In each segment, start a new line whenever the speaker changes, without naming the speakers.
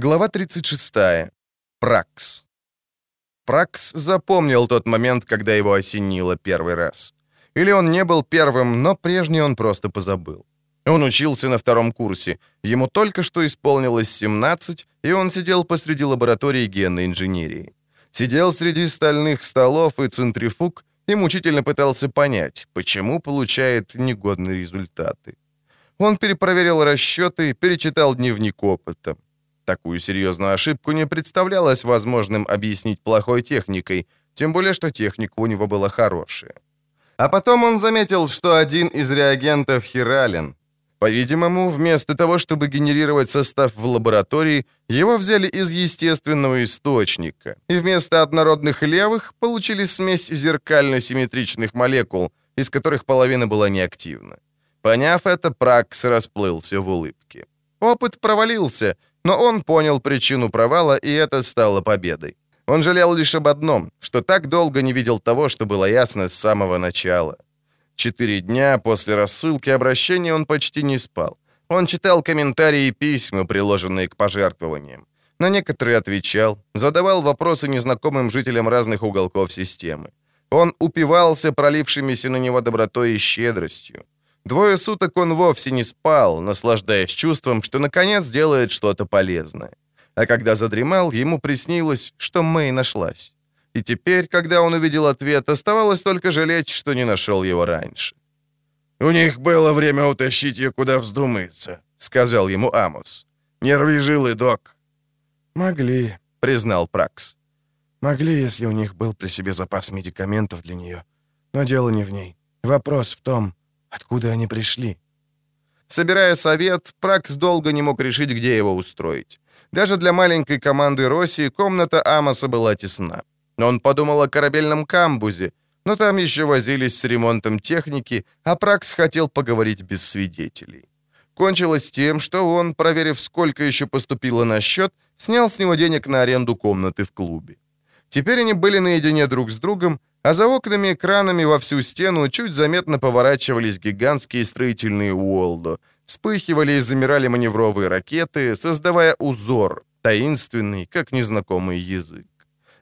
Глава 36. Пракс. Пракс запомнил тот момент, когда его осенило первый раз. Или он не был первым, но прежний он просто позабыл. Он учился на втором курсе. Ему только что исполнилось 17, и он сидел посреди лаборатории генной инженерии. Сидел среди стальных столов и центрифуг и мучительно пытался понять, почему получает негодные результаты. Он перепроверил расчеты, перечитал дневник опыта. Такую серьезную ошибку не представлялось возможным объяснить плохой техникой, тем более, что техника у него была хорошая. А потом он заметил, что один из реагентов хирален. По-видимому, вместо того, чтобы генерировать состав в лаборатории, его взяли из естественного источника, и вместо однородных левых получили смесь зеркально-симметричных молекул, из которых половина была неактивна. Поняв это, Пракс расплылся в улыбке. Опыт провалился — но он понял причину провала, и это стало победой. Он жалел лишь об одном, что так долго не видел того, что было ясно с самого начала. Четыре дня после рассылки обращения он почти не спал. Он читал комментарии и письма, приложенные к пожертвованиям. На некоторые отвечал, задавал вопросы незнакомым жителям разных уголков системы. Он упивался пролившимися на него добротой и щедростью. Двое суток он вовсе не спал, наслаждаясь чувством, что наконец делает что-то полезное. А когда задремал, ему приснилось, что Мэй нашлась. И теперь, когда он увидел ответ, оставалось только жалеть, что не нашел его раньше.
«У них было время утащить ее, куда вздумается», — сказал ему Амос. «Нерви жилы, док».
«Могли», — признал Пракс. «Могли, если у них был при себе запас медикаментов для нее. Но дело не в ней. Вопрос в том, Откуда они пришли?
Собирая совет, Пракс долго не мог решить, где его устроить. Даже для маленькой команды Росси комната Амоса была тесна. Он подумал о корабельном камбузе, но там еще возились с ремонтом техники, а Пракс хотел поговорить без свидетелей. Кончилось тем, что он, проверив, сколько еще поступило на счет, снял с него денег на аренду комнаты в клубе. Теперь они были наедине друг с другом, а за окнами экранами во всю стену чуть заметно поворачивались гигантские строительные Уолдо, вспыхивали и замирали маневровые ракеты, создавая узор, таинственный, как незнакомый язык.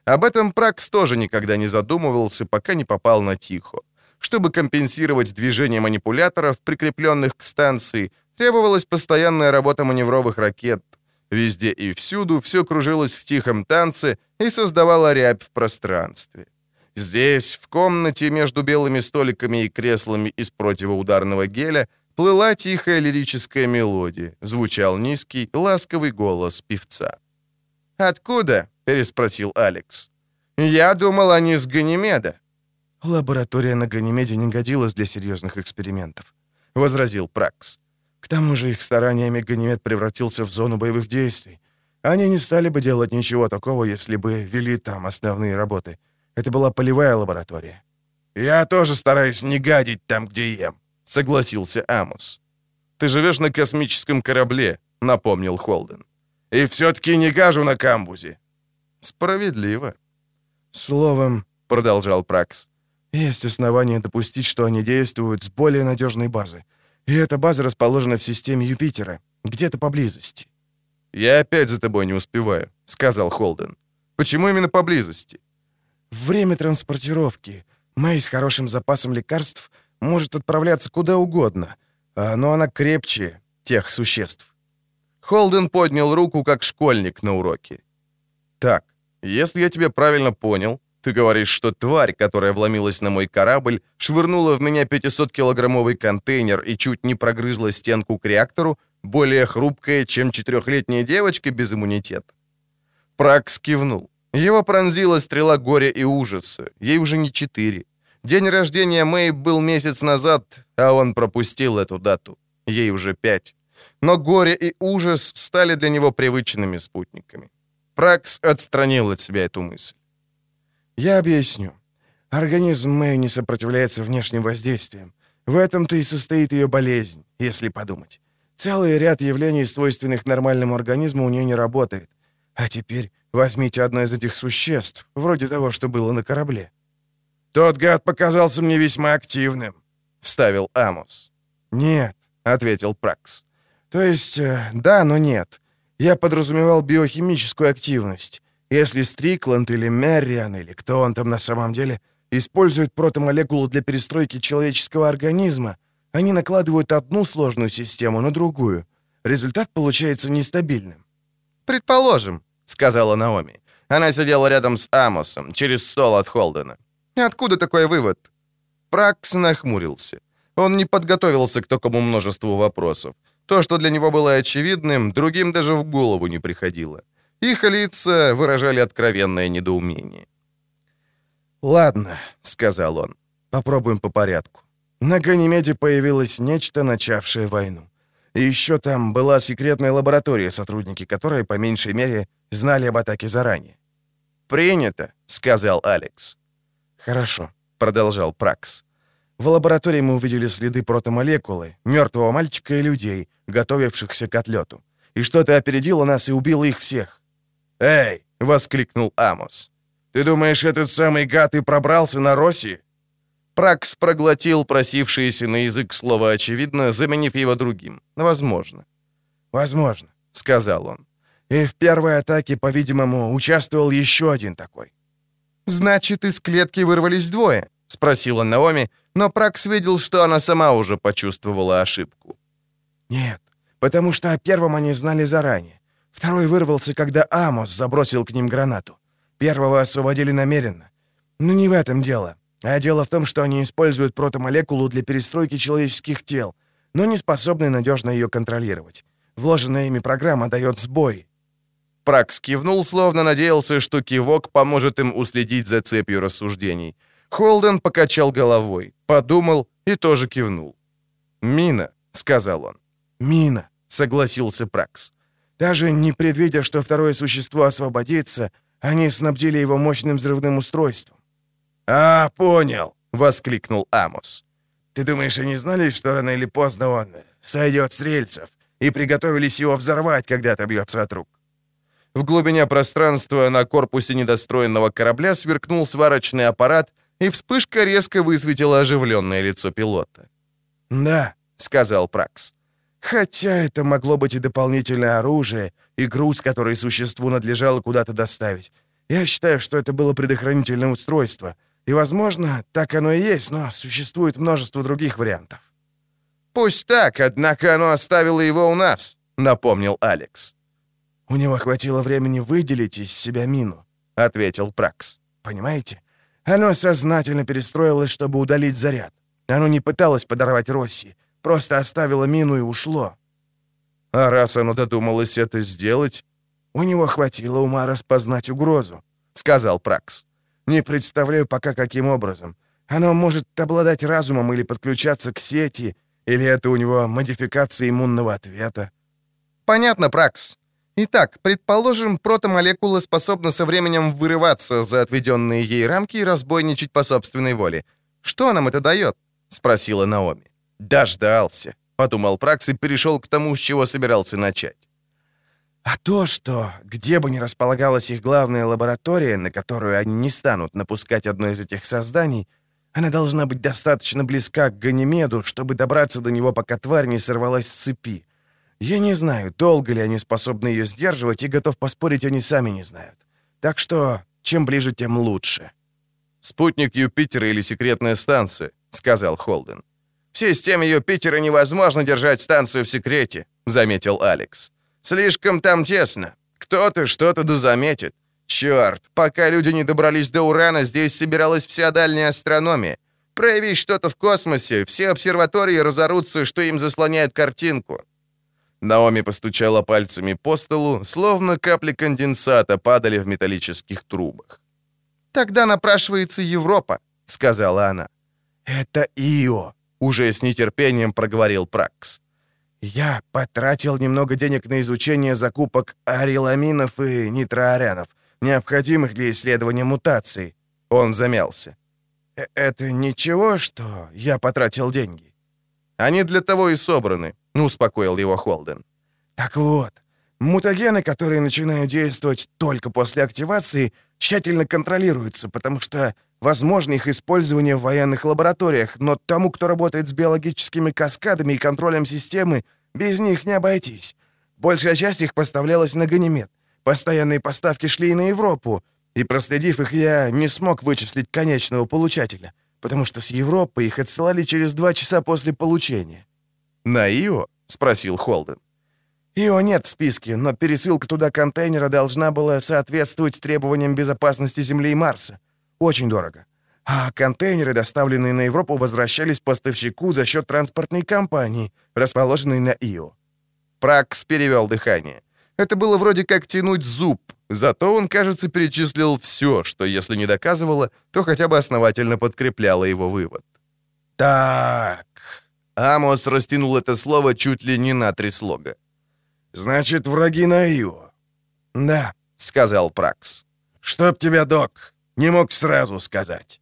Об этом Пракс тоже никогда не задумывался, пока не попал на Тихо. Чтобы компенсировать движение манипуляторов, прикрепленных к станции, требовалась постоянная работа маневровых ракет. Везде и всюду все кружилось в тихом танце и создавало рябь в пространстве. Здесь, в комнате между белыми столиками и креслами из противоударного геля, плыла тихая лирическая мелодия, звучал низкий, ласковый голос певца. «Откуда?» — переспросил Алекс. «Я думал, они с Ганимеда».
«Лаборатория на Ганимеде не годилась для серьезных экспериментов», — возразил Пракс. «К тому же их стараниями Ганимед превратился в зону боевых действий. Они не стали бы делать ничего такого, если бы вели там основные работы. Это была полевая лаборатория.
«Я тоже стараюсь не гадить там, где ем», — согласился Амос.
«Ты живешь на космическом корабле», — напомнил Холден.
«И все-таки не гажу на камбузе».
«Справедливо».
«Словом», — продолжал Пракс, — «есть основания допустить, что они действуют с более надежной базы. И эта база расположена в системе Юпитера, где-то поблизости».
«Я опять за тобой не успеваю», — сказал Холден. «Почему именно поблизости?»
Время транспортировки. Мэй с хорошим запасом лекарств может отправляться куда угодно, а, но она крепче тех существ.
Холден поднял руку, как школьник на уроке. «Так, если я тебя правильно понял, ты говоришь, что тварь, которая вломилась на мой корабль, швырнула в меня 500-килограммовый контейнер и чуть не прогрызла стенку к реактору, более хрупкая, чем четырехлетняя девочка без иммунитета». Пракс кивнул. Его пронзила стрела горя и ужаса. Ей уже не четыре. День рождения Мэй был месяц назад, а он пропустил эту дату. Ей уже пять. Но горе и ужас стали для него привычными спутниками. Пракс отстранил от себя эту мысль.
«Я объясню. Организм Мэй не сопротивляется внешним воздействиям. В этом-то и состоит ее болезнь, если подумать. Целый ряд явлений, свойственных нормальному организму, у нее не работает. А теперь Возьмите одно из этих существ, вроде того, что было на корабле».
«Тот гад показался мне весьма активным», — вставил Амос.
«Нет», — ответил Пракс. «То есть, э, да, но нет. Я подразумевал биохимическую активность. Если Стрикланд или Мерриан, или кто он там на самом деле, используют протомолекулу для перестройки человеческого организма, они накладывают одну сложную систему на другую. Результат получается нестабильным.
«Предположим», — сказала Наоми. Она сидела рядом с Амосом, через стол от Холдена. «Откуда такой вывод?» Пракс нахмурился. Он не подготовился к такому множеству вопросов. То, что для него было очевидным, другим даже в голову не приходило. Их лица выражали откровенное недоумение.
«Ладно», — сказал он, — «попробуем по порядку. На Ганимеде появилось нечто, начавшее войну. И еще там была секретная лаборатория, сотрудники которой, по меньшей мере, знали об атаке заранее.
«Принято», — сказал Алекс.
«Хорошо», — продолжал Пракс. «В лаборатории мы увидели следы протомолекулы, мертвого мальчика и людей, готовившихся к отлету. И что-то опередило нас и убило их всех».
«Эй!» — воскликнул Амос. «Ты думаешь, этот самый гад и пробрался на Росси?»
Пракс проглотил просившееся на язык слово «очевидно», заменив его другим. «Возможно».
«Возможно», — сказал он. «И в первой атаке, по-видимому, участвовал еще один такой».
«Значит, из клетки вырвались двое?» — спросила Наоми, но Пракс видел, что она сама уже почувствовала ошибку.
«Нет, потому что о первом они знали заранее. Второй вырвался, когда Амос забросил к ним гранату. Первого освободили намеренно. Но не в этом дело. А дело в том, что они используют протомолекулу для перестройки человеческих тел, но не способны надежно ее контролировать. Вложенная ими программа дает сбой.
Пракс кивнул, словно надеялся, что кивок поможет им уследить за цепью рассуждений. Холден покачал головой, подумал и тоже кивнул. «Мина», — сказал он.
«Мина», — согласился Пракс. Даже не предвидя, что второе существо освободится, они снабдили его мощным взрывным устройством.
«А, понял!»
— воскликнул Амос.
«Ты думаешь, они знали, что рано или поздно он сойдет с рельсов, и приготовились его взорвать, когда отобьется от рук?»
В глубине пространства на корпусе недостроенного корабля сверкнул сварочный аппарат, и вспышка резко высветила оживленное лицо пилота.
«Да», — сказал Пракс. «Хотя это могло быть и дополнительное оружие, и груз, который существу надлежало куда-то доставить. Я считаю, что это было предохранительное устройство — и, возможно, так оно и есть, но существует множество других вариантов.
«Пусть так, однако оно оставило его у нас», — напомнил Алекс.
«У него хватило времени выделить из себя мину», — ответил Пракс. «Понимаете? Оно сознательно перестроилось, чтобы удалить заряд. Оно не пыталось подорвать Росси, просто оставило мину и ушло».
«А раз оно додумалось это сделать...»
«У него хватило ума распознать угрозу», — сказал Пракс. Не представляю пока, каким образом. Оно может обладать разумом или подключаться к сети, или это у него модификация иммунного ответа.
Понятно, Пракс. Итак, предположим, протомолекула способна со временем вырываться за отведенные ей рамки и разбойничать по собственной воле. Что нам это дает? Спросила Наоми. Дождался, подумал Пракс и перешел к тому, с чего собирался начать.
А то, что где бы ни располагалась их главная лаборатория, на которую они не станут напускать одно из этих созданий, она должна быть достаточно близка к Ганимеду, чтобы добраться до него, пока тварь не сорвалась с цепи. Я не знаю, долго ли они способны ее сдерживать, и готов поспорить, они сами не знают. Так что, чем ближе, тем лучше.
«Спутник Юпитера или секретная станция», — сказал Холден. «В системе Юпитера невозможно держать станцию в секрете», — заметил Алекс. Слишком там тесно. Кто-то что-то дозаметит. Черт, пока люди не добрались до Урана, здесь собиралась вся дальняя астрономия. Прояви что-то в космосе, все обсерватории разорутся, что им заслоняют картинку». Наоми постучала пальцами по столу, словно капли конденсата падали в металлических трубах. «Тогда напрашивается Европа», — сказала она.
«Это Ио», — уже с нетерпением проговорил Пракс. Я потратил немного денег на изучение закупок ариламинов и нитроарянов, необходимых для исследования мутаций. Он замялся. «Э, «Это ничего, что я потратил деньги?»
«Они для того и собраны», — успокоил его Холден.
«Так вот, мутагены, которые начинают действовать только после активации, тщательно контролируются, потому что возможно их использование в военных лабораториях, но тому, кто работает с биологическими каскадами и контролем системы, без них не обойтись. Большая часть их поставлялась на Ганимед. Постоянные поставки шли и на Европу, и, проследив их, я не смог вычислить конечного получателя, потому что с Европы их отсылали через два часа после получения».
«На Ио?» — спросил Холден.
«Ио нет в списке, но пересылка туда контейнера должна была соответствовать требованиям безопасности Земли и Марса. Очень дорого. А контейнеры, доставленные на Европу, возвращались поставщику за счет транспортной компании, расположенной на Ио.
Пракс перевел дыхание. Это было вроде как тянуть зуб, зато он, кажется, перечислил все, что, если не доказывало, то хотя бы основательно подкрепляло его вывод.
«Так...»
Амос растянул это слово чуть ли не на три слога.
«Значит, враги на Ио?»
«Да», — сказал Пракс.
«Чтоб тебя, док, не мог сразу сказать».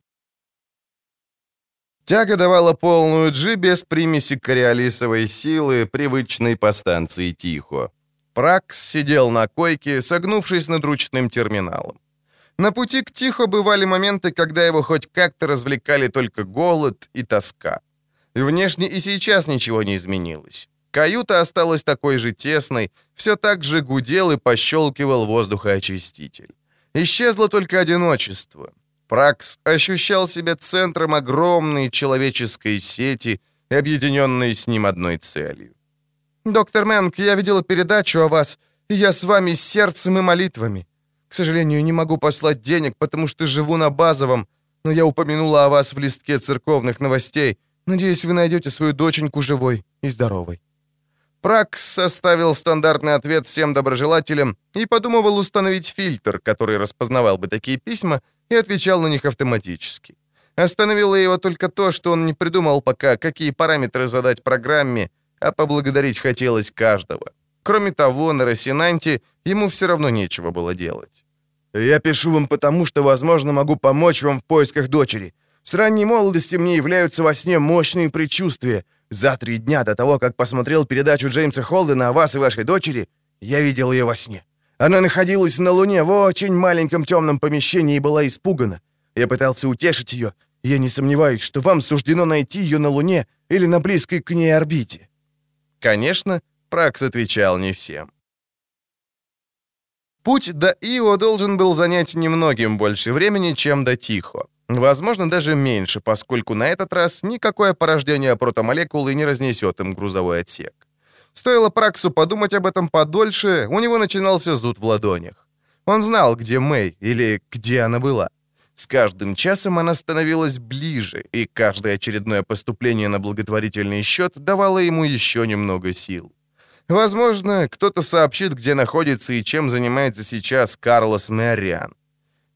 Тяга давала полную джи без примеси кориолисовой силы, привычной по станции Тихо. Пракс сидел на койке, согнувшись над ручным терминалом. На пути к Тихо бывали моменты, когда его хоть как-то развлекали только голод и тоска. Внешне и сейчас ничего не изменилось. Каюта осталась такой же тесной, все так же гудел и пощелкивал воздухоочиститель. Исчезло только одиночество. Пракс ощущал себя центром огромной человеческой сети, объединенной с ним одной целью. «Доктор Мэнк, я видела передачу о вас, и я с вами сердцем и молитвами. К сожалению, не могу послать денег, потому что живу на базовом, но я упомянула о вас в листке церковных новостей. Надеюсь, вы найдете свою доченьку живой и здоровой». Пракс составил стандартный ответ всем доброжелателям и подумывал установить фильтр, который распознавал бы такие письма и отвечал на них автоматически. Остановило его только то, что он не придумал пока, какие параметры задать программе, а поблагодарить хотелось каждого. Кроме того, на Росинанте ему все равно нечего было делать.
«Я пишу вам потому, что, возможно, могу помочь вам в поисках дочери. С ранней молодости мне являются во сне мощные предчувствия. За три дня до того, как посмотрел передачу Джеймса Холдена о вас и вашей дочери, я видел ее во сне. Она находилась на Луне в очень маленьком темном помещении и была испугана. Я пытался утешить ее. Я не сомневаюсь, что вам суждено найти ее на Луне или на близкой к ней орбите».
Конечно, Пракс отвечал не всем. Путь до Ио должен был занять немногим больше времени, чем до Тихо. Возможно, даже меньше, поскольку на этот раз никакое порождение протомолекулы не разнесет им грузовой отсек. Стоило Праксу подумать об этом подольше, у него начинался зуд в ладонях. Он знал, где Мэй, или где она была. С каждым часом она становилась ближе, и каждое очередное поступление на благотворительный счет давало ему еще немного сил. Возможно, кто-то сообщит, где находится и чем занимается сейчас Карлос Мэриан.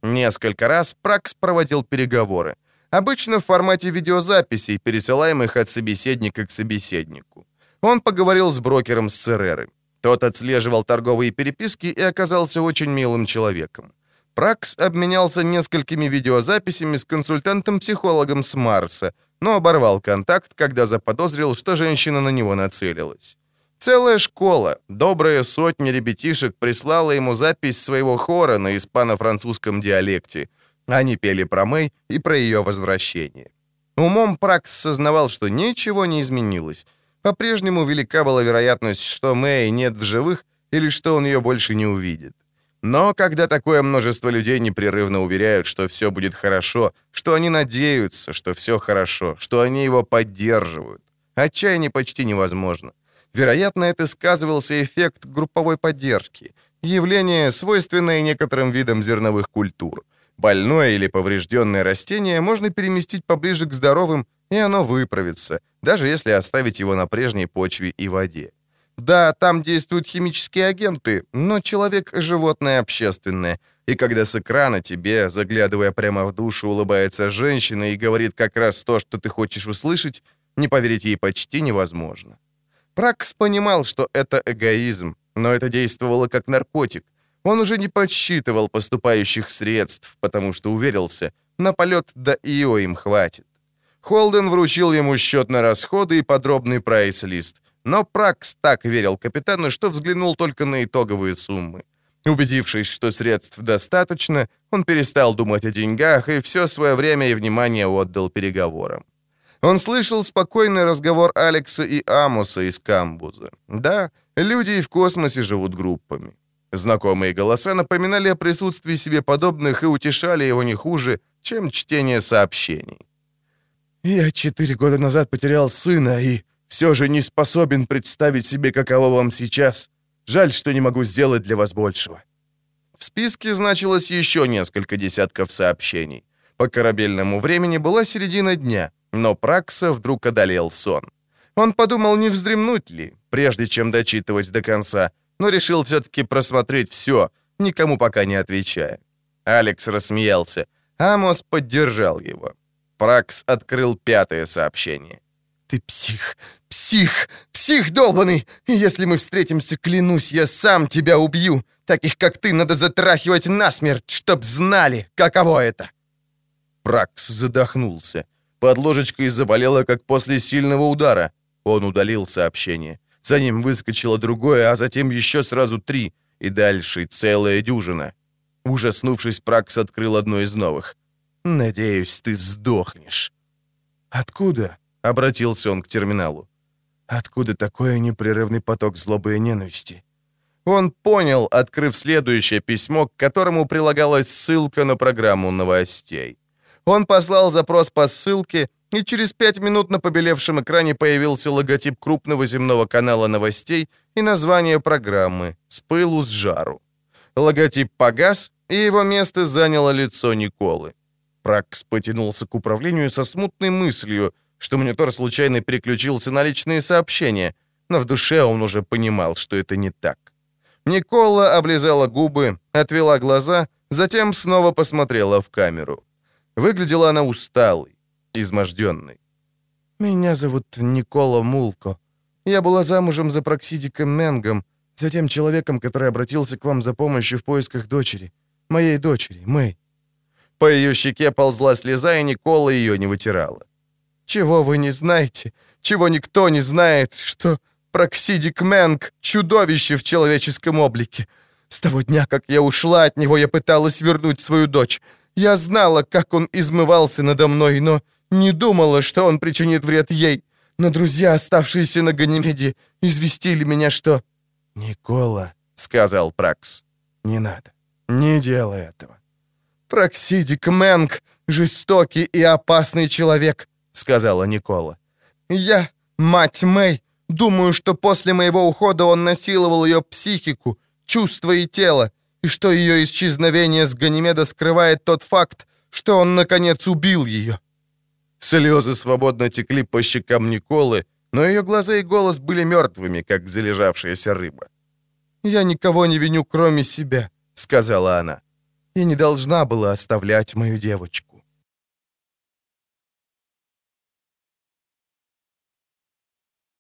Несколько раз Пракс проводил переговоры, обычно в формате видеозаписей, пересылаемых от собеседника к собеседнику. Он поговорил с брокером с Цереры. Тот отслеживал торговые переписки и оказался очень милым человеком. Пракс обменялся несколькими видеозаписями с консультантом-психологом с Марса, но оборвал контакт, когда заподозрил, что женщина на него нацелилась. Целая школа, добрая сотня ребятишек прислала ему запись своего хора на испано-французском диалекте. Они пели про Мэй и про ее возвращение. Умом Пракс сознавал, что ничего не изменилось. По-прежнему велика была вероятность, что Мэй нет в живых или что он ее больше не увидит. Но когда такое множество людей непрерывно уверяют, что все будет хорошо, что они надеются, что все хорошо, что они его поддерживают, отчаяние почти невозможно. Вероятно, это сказывался эффект групповой поддержки, явление, свойственное некоторым видам зерновых культур. Больное или поврежденное растение можно переместить поближе к здоровым, и оно выправится, даже если оставить его на прежней почве и воде. Да, там действуют химические агенты, но человек — животное общественное, и когда с экрана тебе, заглядывая прямо в душу, улыбается женщина и говорит как раз то, что ты хочешь услышать, не поверить ей почти невозможно. Пракс понимал, что это эгоизм, но это действовало как наркотик. Он уже не подсчитывал поступающих средств, потому что уверился, на полет до Ио им хватит. Холден вручил ему счет на расходы и подробный прайс-лист, но Пракс так верил капитану, что взглянул только на итоговые суммы. Убедившись, что средств достаточно, он перестал думать о деньгах и все свое время и внимание отдал переговорам. Он слышал спокойный разговор Алекса и Амуса из камбуза. Да, Люди и в космосе живут группами. Знакомые голоса напоминали о присутствии себе подобных и утешали его не хуже, чем чтение сообщений.
«Я четыре года назад потерял сына и все же не способен представить себе, каково вам сейчас. Жаль, что не могу сделать для вас большего».
В списке значилось еще несколько десятков сообщений. По корабельному времени была середина дня, но Пракса вдруг одолел сон. Он подумал, не вздремнуть ли, прежде чем дочитывать до конца, но решил все-таки просмотреть все, никому пока не отвечая. Алекс рассмеялся. Амос поддержал его. Пракс открыл пятое сообщение.
«Ты псих, псих, псих долбанный! Если мы встретимся, клянусь, я сам тебя убью! Таких, как ты, надо затрахивать насмерть, чтоб знали, каково это!»
Пракс задохнулся. Под ложечкой заболело, как после сильного удара. Он удалил сообщение. За ним выскочило другое, а затем еще сразу три, и дальше целая дюжина. Ужаснувшись, Пракс открыл одно из новых. «Надеюсь, ты сдохнешь».
«Откуда?» — обратился он к терминалу. «Откуда такой непрерывный поток злобы и ненависти?»
Он понял, открыв следующее письмо, к которому прилагалась ссылка на программу новостей. Он послал запрос по ссылке, и через пять минут на побелевшем экране появился логотип крупного земного канала новостей и название программы «С пылу с жару». Логотип погас, и его место заняло лицо Николы. Пракс потянулся к управлению со смутной мыслью, что монитор случайно переключился на личные сообщения, но в душе он уже понимал, что это не так. Никола облизала губы, отвела глаза, затем снова посмотрела в камеру. Выглядела она усталой, изможденной.
«Меня зовут Никола Мулко. Я была замужем за Проксидиком Менгом, затем человеком, который обратился к вам за помощью в поисках дочери. Моей дочери, Мэй».
По ее щеке ползла слеза, и Никола ее не вытирала.
«Чего вы не знаете? Чего никто не знает? Что Проксидик Мэнг — чудовище в человеческом облике. С того дня, как я ушла от него, я пыталась вернуть свою дочь. Я знала, как он измывался надо мной, но не думала, что он причинит вред ей. Но друзья, оставшиеся на Ганимеде, известили меня, что...»
«Никола», — сказал Пракс, —
«не надо, не делай этого».
«Проксидик Мэнг — жестокий и опасный человек», — сказала Никола. «Я, мать Мэй, думаю, что после моего ухода он насиловал ее психику, чувства и тело, и что ее исчезновение с Ганимеда скрывает тот факт, что он, наконец, убил ее». Слезы свободно текли по щекам Николы, но ее глаза и голос были мертвыми, как залежавшаяся рыба.
«Я никого не виню, кроме себя», — сказала она. «Я не должна была оставлять мою девочку».